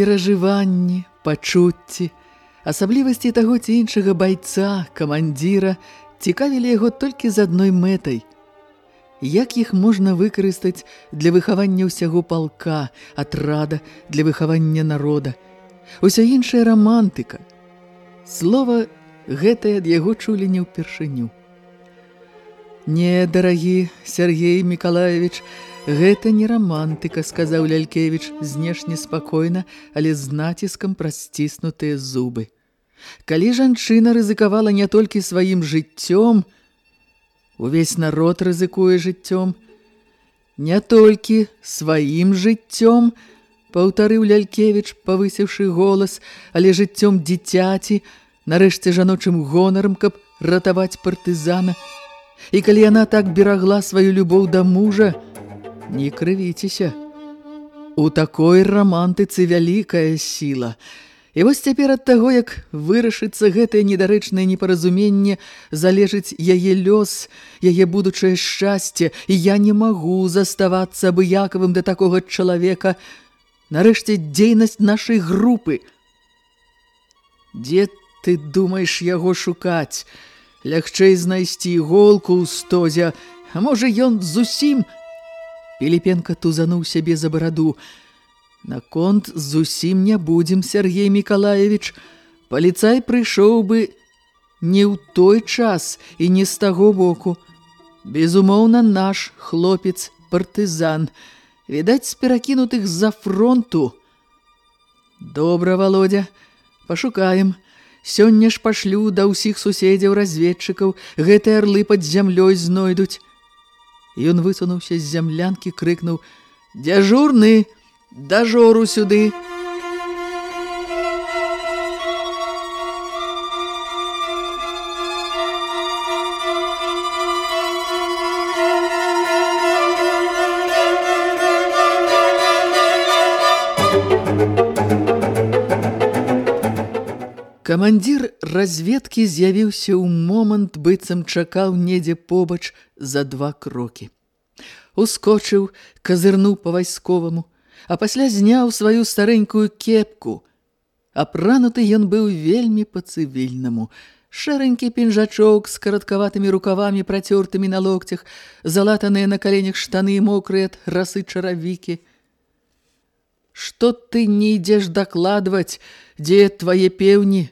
Перажыванні, пачуцці, асаблівасці таго ці іншага байца, камандзіра цікавілі яго толькі з адной мэтай. Як іх можна выкарыстаць для выхавання ўсяго палка, атрада, для выхавання народа? Уся іншая рамантыка. Слова гэтае ад яго чулі не ўпершыню. Не, дарагі Сергей Миколаевич, Гэта не рамантыка, сказаў Лялькевіч, знешне спакойна, але з націскам прасціснутыя зубы. Калі жанчына рызыкавала не толькі сваім жыццём, увесь народ рызыкуе жыццём, не толькі сваім жыццём, паўтарыў Лялькевіч, павысіўшы голас, але жыццём дзіцяці, нарэшце жаночым гонарам, каб ратаваць партызана. І калі яна так берагла сваю любоў да мужа, не крывіцеся. У такой рамантыцы вялікая сіла. І вось цяпер ад таго, як вырашыцца гэтае недарэчнае непаразуменне, залежыць яе лёс, яе будучае шчасце, і я не магу заставацца абыякавым да такога чалавека. Нарэшце дзейнасць нашай групы. Дзе ты думаеш яго шукаць? Лягчэй знайсці іголку ў стозе, а можа ён зусім Піліпенка тузануў сябе за бараду. Наконт зусім не будзем, Сергей Миколаевич. Паліцай прыйшоў бы не ў той час і не з таго боку. Безумоўна, наш хлопец партызан. Відаць, з перакінутых з-за фронту. Добра, Володя, пашукаем. Сёння ж пашлю да ўсіх суседзяў разведчыкаў. Гэтыя арлы пад зямлёй знойдуць. Ён высунуўся з зямлянкі, крыкнуў: «Дзяжурны, дажору сюды!» Камандзір разведкі з'явіўся ў момант, быццам чакаў недзе побач за два крокі. Ускочыў, казырнуў па-вайсковаму, а пасля зняў сваю старэнькую кепку. Апрануты ён быў вельмі па-цывільнаму. Шэранькі пінжачок з караткаватымі рукавамі, працёртымі на локцях, залатаныя на каленях штаны мокрыя ад расы чаравікі. «Што ты не ідзеш дакладваць, дзе твае пеўні?»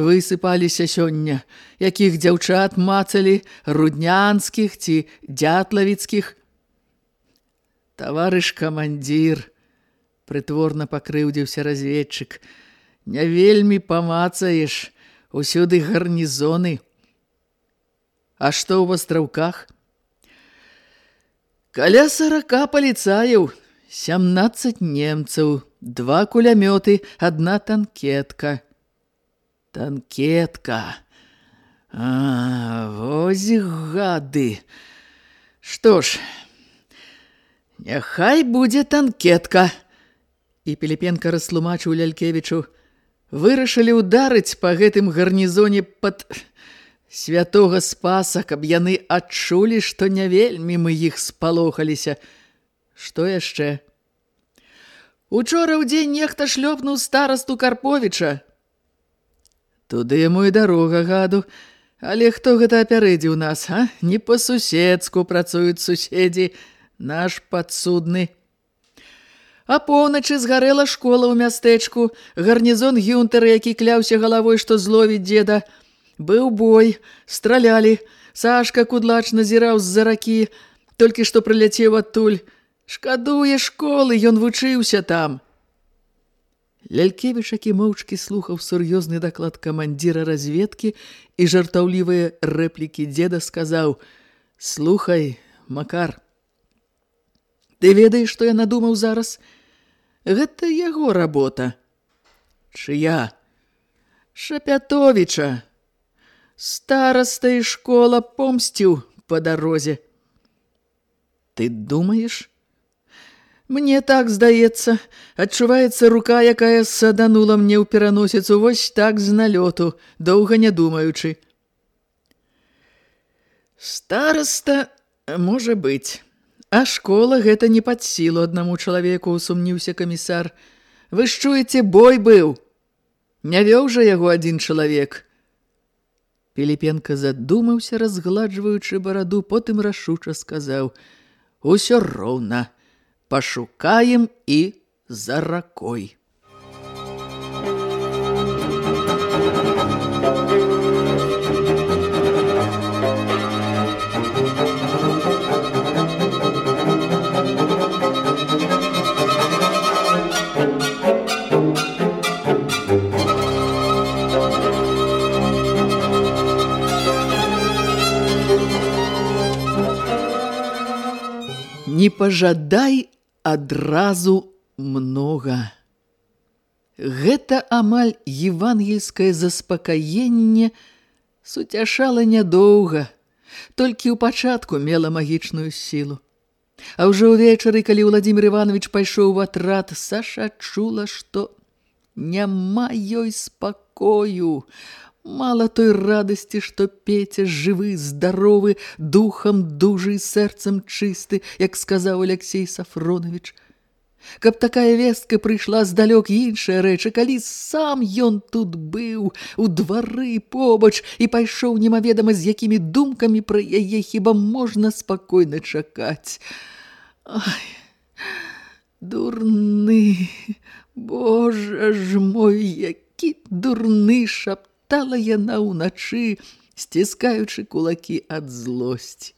Высыпаліся сёння, якіх дзяўчат мацалі руднянскіх ці дятлавіцкіх. Таварыш камандзір, прытворна пакрыўдзіўся разведчык, не вельмі памацаеш, усюды гарнізоны. А што ў астраўках? Каля сарака паліцаяў, сямнаццаць немцаў, два кулямёты, адна танкетка – Танкетка. А, вось гады. Што ж, няхай будзе танкетка. І Піліпенка растлумачыў Лялькевічу. Вырашылі ўдарыць па гэтым гарнізоне пад святога спаса, каб яны адчулі, што не вельмі мы іх спалохаліся. Што яшчэ? Учора ў дзень нехта шлёпнуў старасту Карповіча, Туды яму і дарога гаду. Але хто гэта апярэдзіў нас, а? Не па-суседску працуюць суседзі, наш падсудны. А поўначы згарэла школа ў мястэчку, гарнізон Гюнтера, які кляўся галавой, што зловіць дзеда. Быў бой, стралялі, Сашка кудлач назіраў з-за ракі, толькі што прыляцеў адтуль. Шкадуе школы, ён вучыўся там. Лялькевіч, які моўчкі слухаў сур'ёзны даклад камандзіра разведкі і жартаўлівыя рэплікі дзеда сказаў: « Слухай, Макар, ты ведаеш, што я надумаў зараз? Гэта яго работа. Чыя? Шапятовіча. Стараста і школа помсціў па дарозе. Ты думаеш, Мне так здаецца, адчуваецца рука, якая саданула мне ў пераносіцу вось так з налёту, доўга не думаючы. Староста можа быць, а школа гэта не пад сілу аднаму чалавеку, сумніўся камісар. Вы ж чуеце, бой быў. Не вёў жа яго адзін чалавек. Піліпенка задумаўся, разгладжваючы бараду, потым рашуча сказаў: « Усё роўна пашукаем і за ракой. Не пожадай адразу многа. Гэта амаль евангельскае заспакаенне суцяшала нядоўга, толькі ў пачатку мела магічную сілу. А ўжо ўвечары, калі Владзімир Іванович пайшоў у атрад, Саша чула, што няма ёй спакою. Мала той радасці, што Петя жывы, здаровы, духам дужы, сэрцам чысты, як сказаў Алексей Сафронович. Каб такая вестка прыйшла здалёк іншая рэч, калі сам ён тут быў, у двары побач і пайшоў немаведама з якімі думкамі пра яе хіба можна спакойна чакаць. Ай, дурны, Божа ж мой, які дурны шапт шаптала яна ўначы, сціскаючы кулакі ад злосці.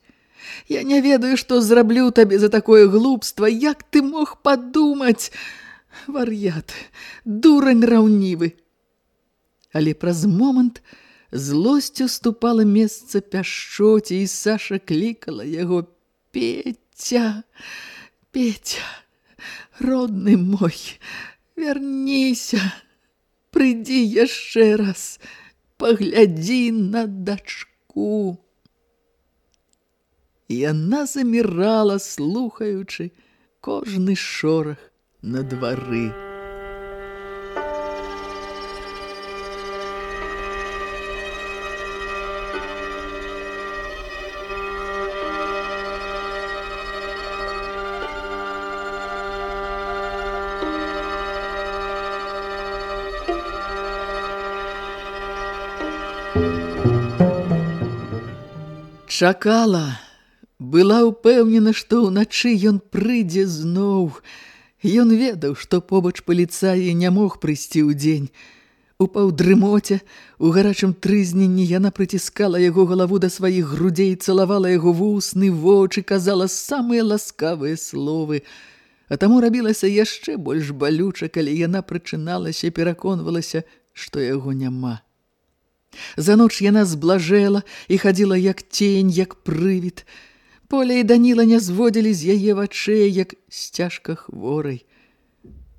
Я не ведаю, што зраблю табе за такое глупства, як ты мог падумаць, вар'ят, дурань раўнівы. Але праз момант злосць уступала месца пяшчоце, і Саша клікала яго Петя, Петя, родны мой, верніся, прыйдзі яшчэ раз паглядзі на дачку. Яна замірала, слухаючы кожны шорах на двары. Чакала, была ўпэўнена, што ўначы ён прыйдзе зноў. Ён ведаў, што побач паліцаі не мог прыйсці ў дзень. У паўдрымоце, у гарачым трызненні яна прыціскала яго галаву да сваіх грудзей, цалавала яго вусны, вочы, казала самыя ласкавыя словы. А таму рабілася яшчэ больш балюча, калі яна прычыналася, пераконвалася, што яго няма. За ноч яна зблажэла і хадзіла як тень, як прывід. Поля і Даніла не зводзілі з яе вачэй, як сцяжка хворай.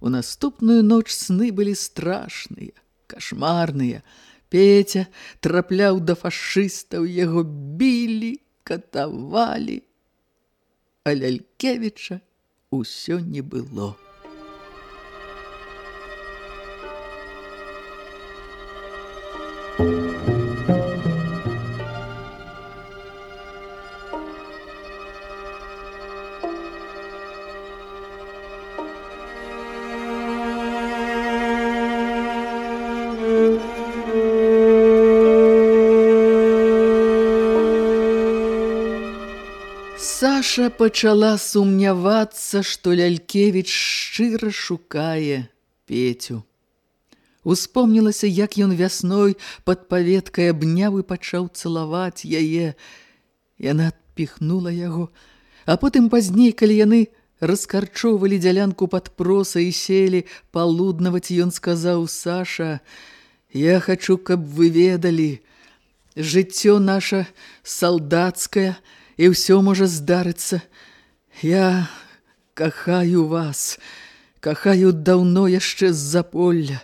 У наступную ноч сны былі страшныя, кашмарныя. Петя трапляў да фашыстаў, яго білі, катавалі. А Лялькевіча ўсё не было. Саша пачала сумнявацца, што Лялькевіч шчыра шукае Петю. Успомнілася, як ён вясной пад паветкай абняў і пачаў цалаваць яе. Яна адпіхнула яго, а потым пазней, калі яны раскарчоўвалі дзялянку пад проса і селі палуднаваць, ён сказаў Саша: « Я хачу, каб вы ведалі, жыццё наша салдацкае і ўсё можа здарыцца. Я кахаю вас, кахаю даўно яшчэ з-за поля.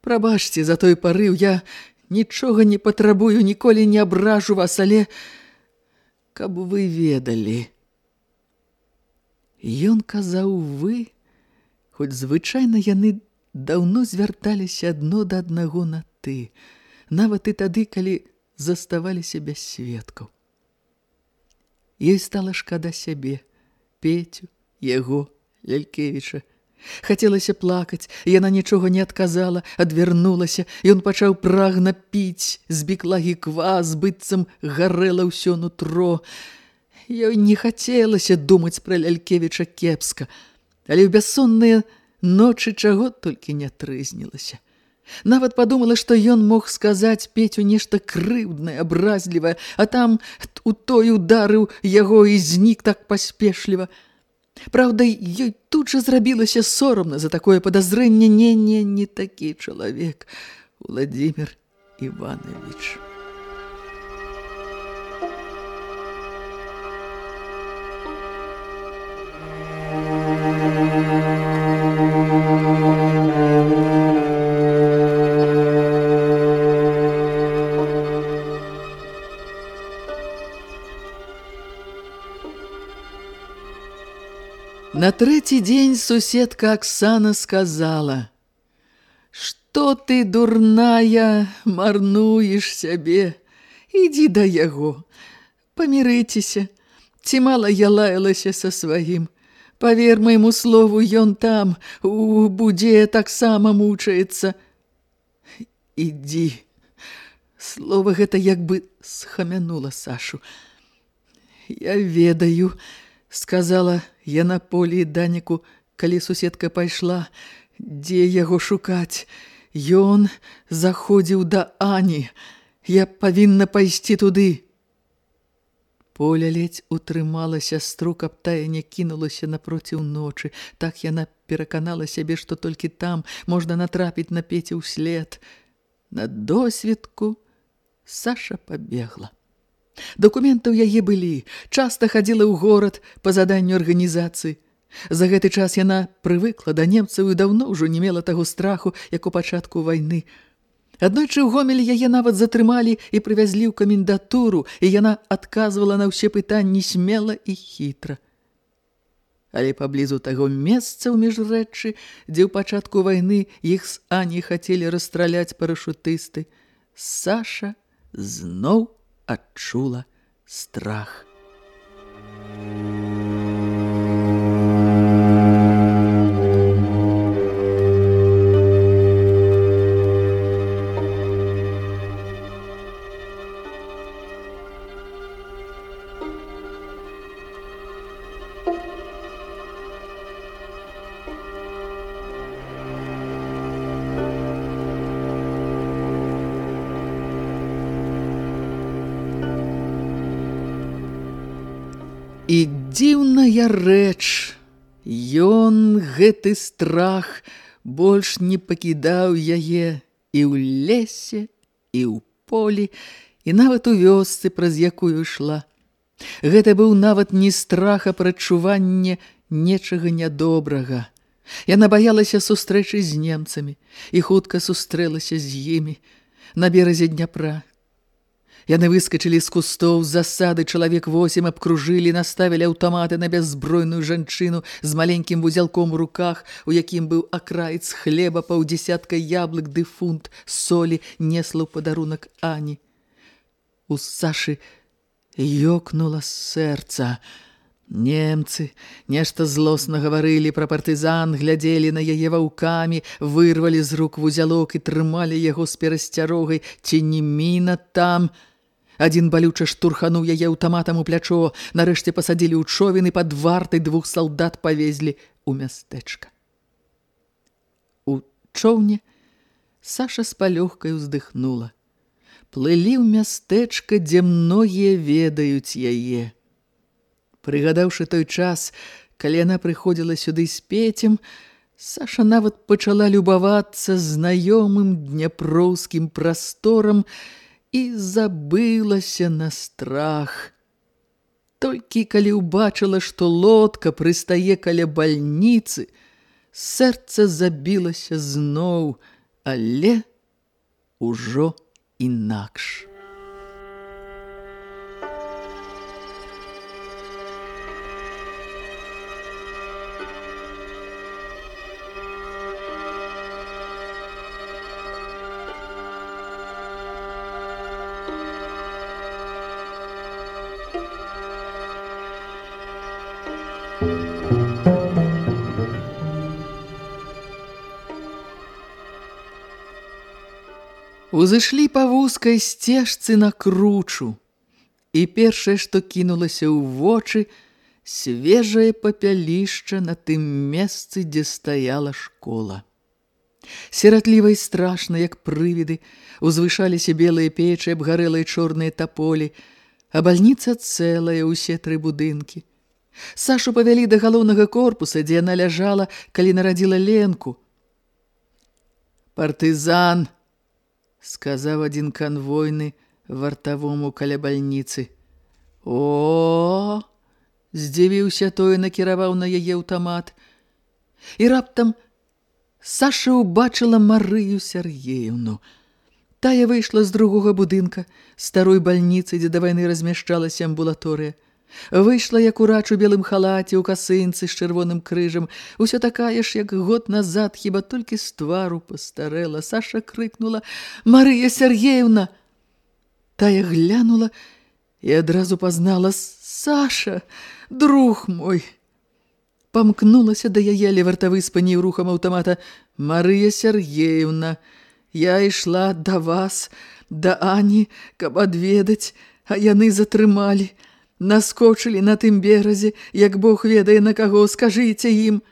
Прабачце за той парыў, я нічога не патрабую, ніколі не абражу вас, але каб вы ведалі. Ён казаў вы, хоць звычайна яны даўно звярталіся адно да аднаго на ты, нават і тады, калі заставаліся без сведкаў. Ёй стала шкада сябе, Петю, яго, Лялькевіча. Хацелася плакаць, яна нічога не адказала, адвярнулася, ён пачаў прагна піць, з біклагі квас, быццам гарэла ўсё нутро. Ёй не хацелася думаць пра Лялькевіча кепска, але ў бяссонныя ночы чаго толькі не трызнілася. Нават падумала, што ён мог сказаць Петю нешта крыўднае, абразлівае, а там у той ударыў яго і знік так паспешліва. Праўда, ёй тут жа зрабілася сорамна за такое падазрэнне, не, не, такі чалавек, Владимир Иванович. На трэці дзень суседка Аксана сказала: « Што ты, дурная, марнуеш сябе, ідзі да яго, памірыцеся, ці мала я лаялася са сваім. Павер майму слову, ён там, у будзе таксама мучаецца. Ідзі. Слова гэта як бы схамянула Сашу. Я ведаю, сказала яна полі даніку, калі суседка пайшла, дзе яго шукаць. Ён заходзіў да Ані. Я павінна пайсці туды. Поля ледзь утрымала сястру, каб тая не кінулася напроціў ночы. Так яна пераканала сябе, што толькі там можна натрапіць на пеце ўслед. На досведку Саша пабегла. Дакументы ў яе былі, часта хадзіла ў горад па заданню арганізацыі. За гэты час яна прывыкла да немцаў і даўно ўжо не мела таго страху, як у пачатку вайны. Аднойчы ў гомелі яе нават затрымалі і прывязлі ў камендатуру, і яна адказвала на ўсе пытанні смела і хітра. Але паблізу таго месца ў міжрэчы, дзе ў пачатку вайны іх з Ані хацелі расстраляць парашутысты, Саша зноў адчула страх. І рэч, Ён гэты страх больш не пакідаў яе і ў лесе, і ў полі, і нават у вёсцы, праз якую ішла. Гэта быў нават не страх, а прачуванне нечага нядобрага. Яна баялася сустрэчы з немцамі і хутка сустрэлася з імі на беразе Дняпра. Яны выскачылі з кустоў з засады, чалавек восем абкружылі, наставілі аўтаматы на бяззбройную жанчыну з маленькім вузялком у руках, у якім быў акраец хлеба, паўдзесятка яблык ды фунт солі несла ў падарунак Ані. У Сашы ёкнула сэрца. Немцы нешта злосна гаварылі пра партызан, глядзелі на яе ваўкамі, вырвалі з рук вузялок і трымалі яго з перасцярогай, ці не міна там – Адзін балюча штурхануў яе аўтаматам у плячо, нарэшце пасадзілі ў човен і пад вартай двух салдат павезлі ў мястэчка. У чоўне Саша з палёгкай уздыхнула. Плылі ў мястэчка, дзе многія ведаюць яе. Прыгадаўшы той час, Калі яна прыходзіла сюды з пецем, Саша нават пачала любавацца знаёмым дняпроўскім прасторам і забылася на страх. Толькі калі ўбачыла, што лодка прыстае каля бальніцы, сэрца забілася зноў, але ўжо інакш. Узышлі па вузкай сцежцы на кручу, і першае, што кінулася ў вочы, свежае папялішча на тым месцы, дзе стаяла школа. Сератліва і страшна, як прывіды, узвышаліся белыя печы, абгарэлыя чорныя таполі, а бальніца цэлая ўсе тры будынкі. Сашу павялі да галоўнага корпуса, дзе яна ляжала, калі нарадзіла Ленку. Партызан! сказаў адзін канвойны вартавому каля бальніцы. О! здзівіўся той, накіраваў на яе аўтамат. І раптам Саша ўбачыла Марыю Сергеевну. Тая выйшла з другога будынка, старой бальніцы, дзе да вайны размяшчалася амбулаторыя. Выйшла як урач у белым халаце, у касынцы з чырвоным крыжам. Усё такая ж, як год назад, хіба толькі з твару пастарэла. Саша крыкнула «Марыя Сергеевна!» Тая глянула і адразу пазнала «Саша, друг мой!» Памкнулася да яе, але вартавы спыніў рухам аўтамата «Марыя Сергеевна, я ішла да вас, да Ані, каб адведаць, а яны затрымалі» наскочылі на тым беразе, як Бог ведае на каго, скажыце ім.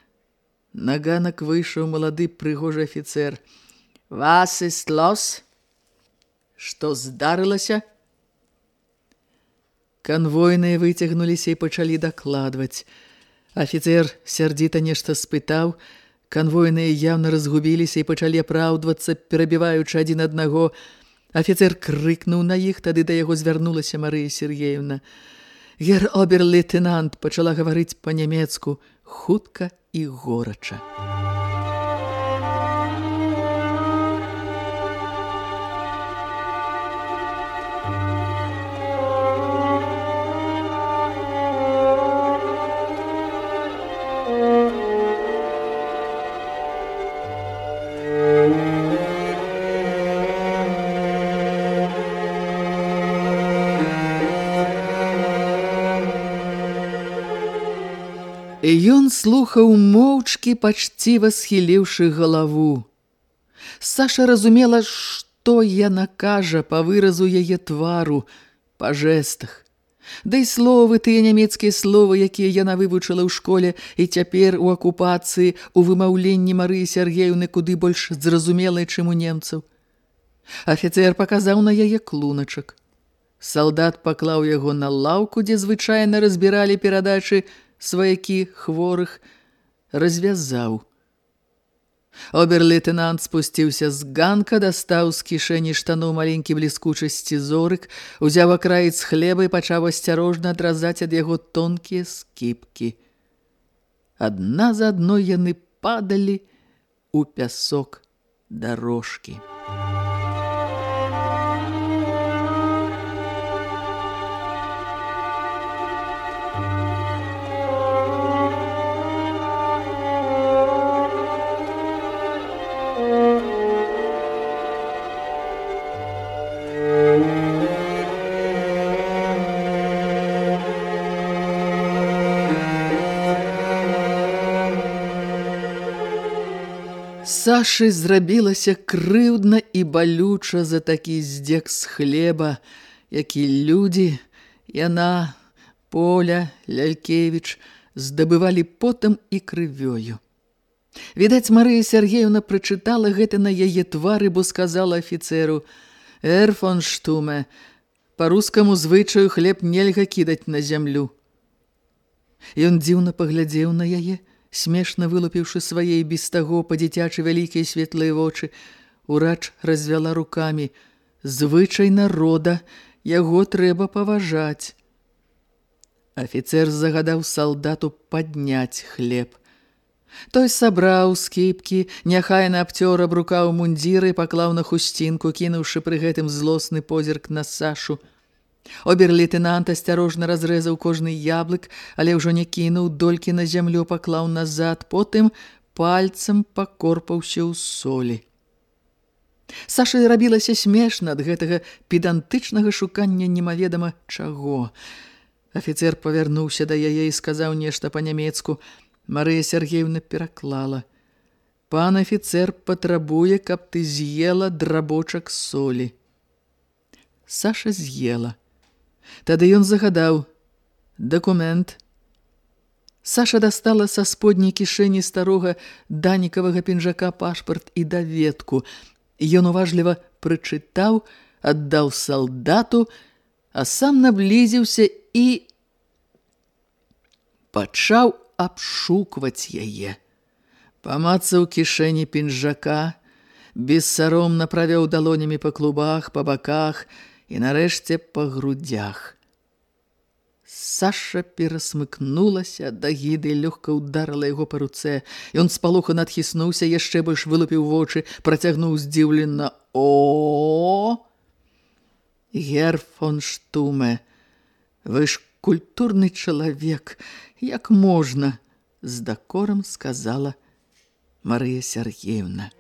На ганак выйшаў малады прыгожы афіцэр. Вас іст лос? Што здарылася? Канвойныя выцягнуліся і пачалі дакладваць. Афіцэр сярдзіта нешта спытаў, канвойныя яўна разгубіліся і пачалі апраўдвацца, перабіваючы адзін аднаго. Афіцэр крыкнуў на іх, тады да яго звярнулася Марыя Сергеевна. Гер обер-лейтенант пачала гаварыць па-нямецку хутка і горача. Слухаў моўчкі, пачціва схіліўшы галаву. Саша разумела, што яна кажа па выразу яе твару, па жэстах. Да і словы, тыя нямецкія словы, якія яна вывучыла ў школе і цяпер у акупацыі, у вымаўленні Марыі Сергеевны куды больш зразумелай, чым у немцаў. Афіцер паказаў на яе клуначак. Салдат паклаў яго на лаўку, дзе звычайна разбіралі перадачы сваякі хворых развязаў. Обер-лейтенант спусціўся з ганка, дастаў з кішэні штану маленькі бліскучасці зорык, узяў акраіц хлеба і пачаў асцярожна адразаць ад яго тонкія скіпкі. Адна за адной яны падалі у пясок дарожкі. Сашы зрабілася крыўдна і балюча за такі здзек з хлеба, які людзі, яна, Поля, Лялькевіч, здабывалі потам і крывёю. Відаць, Марыя Сергеевна прачытала гэта на яе твары, бо сказала афіцеру «Эр фон Штуме, па рускаму звычаю хлеб нельга кідаць на зямлю». Ён дзіўна паглядзеў на яе, смешна вылупіўшы свае без таго па-дзіцячы вялікія светлыя вочы. Урач развяла рукамі. Звычай народа, яго трэба паважаць. Афіцер загадаў салдату падняць хлеб. Той сабраў скіпкі, няхайна абцёр абрукаў мундзіры, паклаў на хусцінку, кінуўшы пры гэтым злосны позірк на Сашу. Обер-лейтенант асцярожна разрэзаў кожны яблык, але ўжо не кінуў, долькі на зямлю паклаў назад, потым пальцам пакорпаўся ў солі. Саша рабілася смешна ад гэтага педантычнага шукання немаведама чаго. Афіцер павярнуўся да яе і сказаў нешта па-нямецку – Марыя Сергеевна пераклала. Пан афіцер патрабуе, каб ты з'ела драбочак солі. Саша з'ела. Тады ён загадаў. Дакумент. Саша дастала са сподняй кішэні старога данікавага пінжака пашпарт і даведку. Ён уважліва прычытаў, аддаў салдату, а сам наблізіўся і пачаў абшукваць яе. Памацаў кішэні пінжака, бессаромна правёў далонямі па клубах, па баках і нарэшце па грудях. Саша перасмыкнулася да гіды і лёгка ўдарыла яго па руцэ. Ён спалуха надхіснуўся, яшчэ больш вылупіў вочы, працягнуў здзіўлена: О! Гер фон Штуме, вы ж культурны чалавек, як можна, з дакорам сказала Марыя Сергеевна.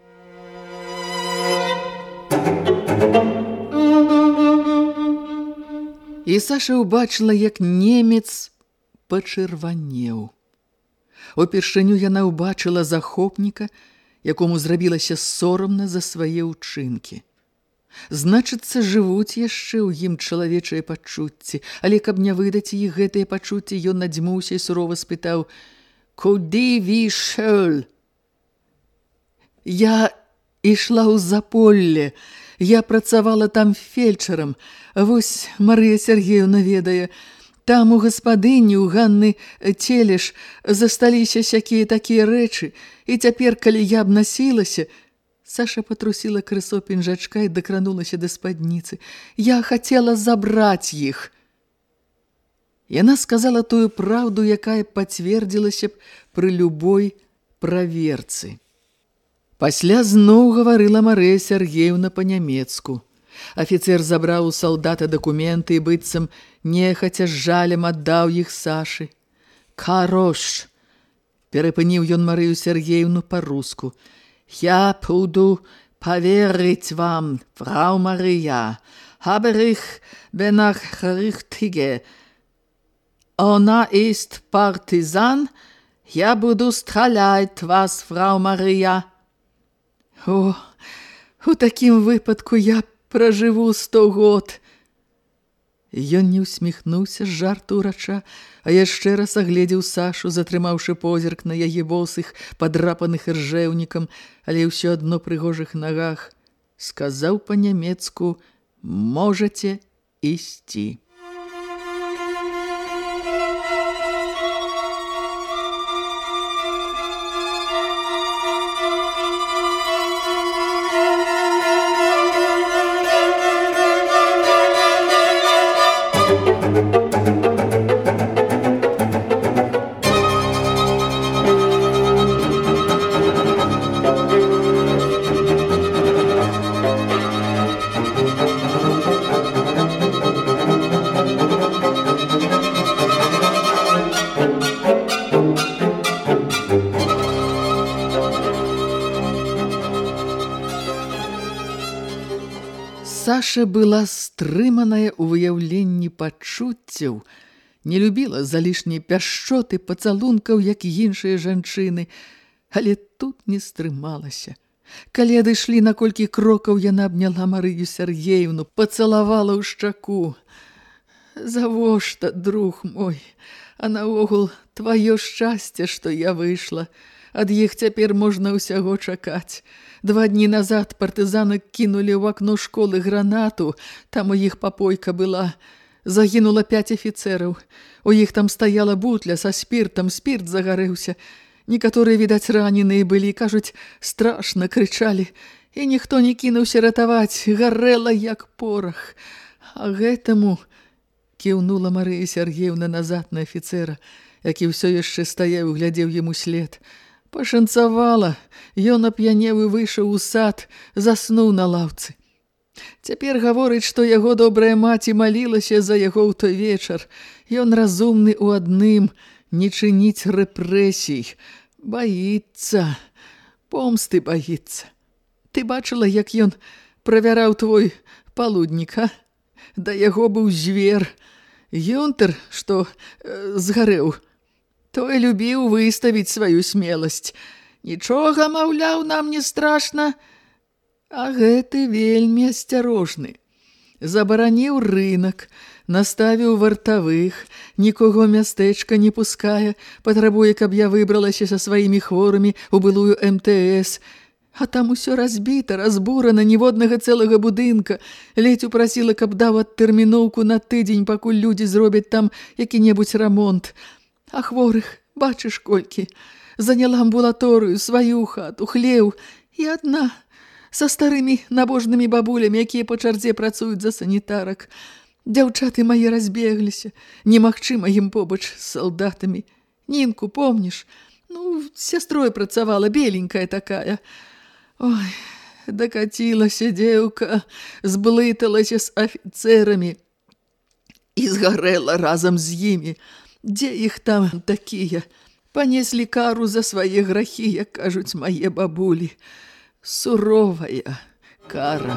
І Саша ўбачыла, як немец пачырванеў. Упершыню яна ўбачыла захопніка, якому зрабілася сорамна за свае ўчынкі. Значыцца, жывуць яшчэ ў ім чалавечыя пачуцці, але каб не выдаць іх гэтыя пачуцці, ён надзьмуўся і сурова спытаў: « Куды вішэль? Я ішла ў заполле, я працавала там фельчарам. Вось Марыя Сергеевна ведае, там у гаспадыні у Ганны Целеш засталіся сякія такія рэчы, і цяпер, калі я б насілася, Саша патрусіла крысо пінжачка і дакранулася да спадніцы. Я хацела забраць іх. Яна сказала тую праўду, якая пацвердзілася б пры любой праверцы. Пасля зноў гаварыла Марыя Сергеевна па-нямецку. Афіцер забраў у салдата дакументы і быццам нехаця з жалем аддаў іх Сашы. «Карош!» – перапыніў ён Марыю Сергеевну па-руску – Ja, Pudu, поверить вам, Maria, habe ich benach richtige. Она ist Partisan, я буду стрелять вас, Frau Maria. О, у такім выпадку я проживу сто год. Ён не усміхнуўся з жарту ўрача, а яшчэ раз агледзеў Сашу, затрымаўшы позірк на яе босых, падрапаных ржэўнікам, але ўсё адно прыгожых нагах, сказаў па-нямецку: «Можаце ісці. Саша была стрыманая ў выяўленні пачуццяў, не любіла залішняй пяшчоты пацалункаў, як і іншыя жанчыны, але тут не стрымалася. Калі адышлі на колькі крокаў, яна абняла Марыю Сергеевну, пацалавала ў шчаку. Завошта, друг мой, а наогул тваё шчасце, што я выйшла. Ад іх цяпер можна ўсяго чакаць. Два дні назад партызаны кінулі ў акно школы гранату, там у іх папойка была. Загінула пяць афіцэраў. У іх там стаяла бутля са спіртам, спірт загарэўся. Некаторыя, відаць, раненыя былі, кажуць, страшна крычалі. І ніхто не кінуўся ратаваць, гарэла як порах. А гэтаму кіўнула Марыя Сергеевна назад на афіцэра, які ўсё яшчэ стаяў, глядзеў яму след. Пашанцавала, ён ап'янеў і выйшаў у сад, заснуў на лаўцы. Цяпер гаворыць, што яго добрая маці малілася за яго ў той вечар. Ён разумны ў адным, не чыніць рэпрэсій. Баіцца, помсты баіцца. Ты бачыла, як ён правяраў твой палуднік, а? Да яго быў звер. Ёнтер, што э, згарэў, той любіў выставіць сваю смеласць. Нічога, маўляў, нам не страшна, А гэты вельмі асцярожны. Забараніў рынок, наставіў вартавых, нікого мястэчка не пускае, патрабуе, каб я выбралася са сваімі хворымі у былую МТС. А там усё разбіта, разбурана, ніводнага цэлага будынка. Ледзь упрасіла, каб даў адтэрміноўку на тыдзень, пакуль людзі зробяць там які-небудзь рамонт. А хворых, бачыш колькі, заняла амбулаторыю, сваю хату, хлеў і адна – са старымі набожнымі бабулямі, якія па чарзе працуюць за санітарак. Дзяўчаты мае разбегліся, немагчыма ім побач з салдатамі. Нінку, помніш? Ну, сястрой працавала, беленькая такая. Ой, дакацілася дзеўка, зблыталася з афіцэрамі і згарэла разам з імі. Дзе іх там такія? Панеслі кару за свае грахі, як кажуць мае бабулі суровая кара.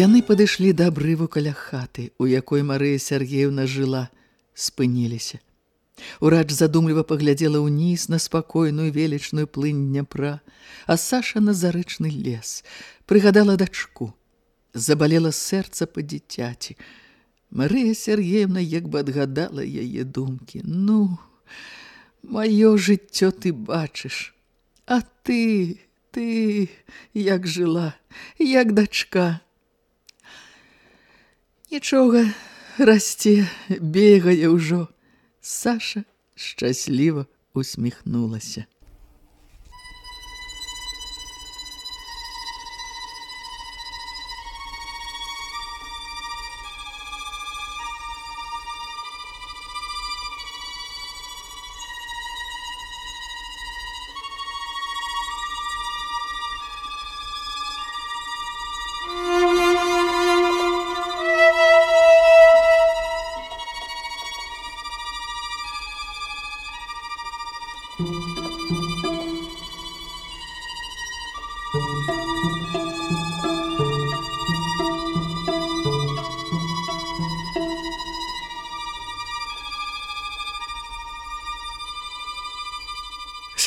Яны падышлі да абрыву каля хаты, у якой Марыя Сергеевна жыла, спыніліся. Урач задумліва паглядзела ўніз на спакойную велічную плынь Дняпра, а Саша на зарэчны лес. Прыгадала дачку. Забалела сэрца па дзіцяці. Марыя Сергеевна як бы адгадала яе думкі. Ну, маё жыццё ты бачыш. А ты, ты, як жыла, як дачка. Нічога, расце, бегае ўжо. Саша шчасліва усміхнулася.